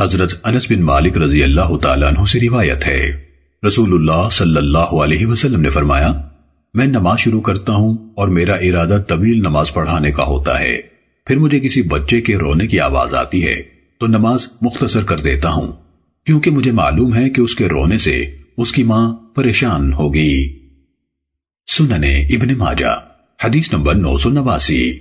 حضرت انس بن مالک رضی اللہ تعالیٰ عنہ سے روایت ہے۔ رسول اللہ صلی اللہ علیہ وسلم نے فرمایا، میں نماز شروع کرتا ہوں اور میرا ارادہ طویل نماز پڑھانے کا ہوتا ہے۔ پھر مجھے کسی بچے کے رونے کی آواز آتی ہے، تو نماز مختصر کر دیتا ہوں۔ کیونکہ مجھے معلوم ہے کہ اس کے رونے سے اس کی ماں پریشان ہوگی۔ سننے ابن ماجہ، حدیث نمبر نو سو نواسی۔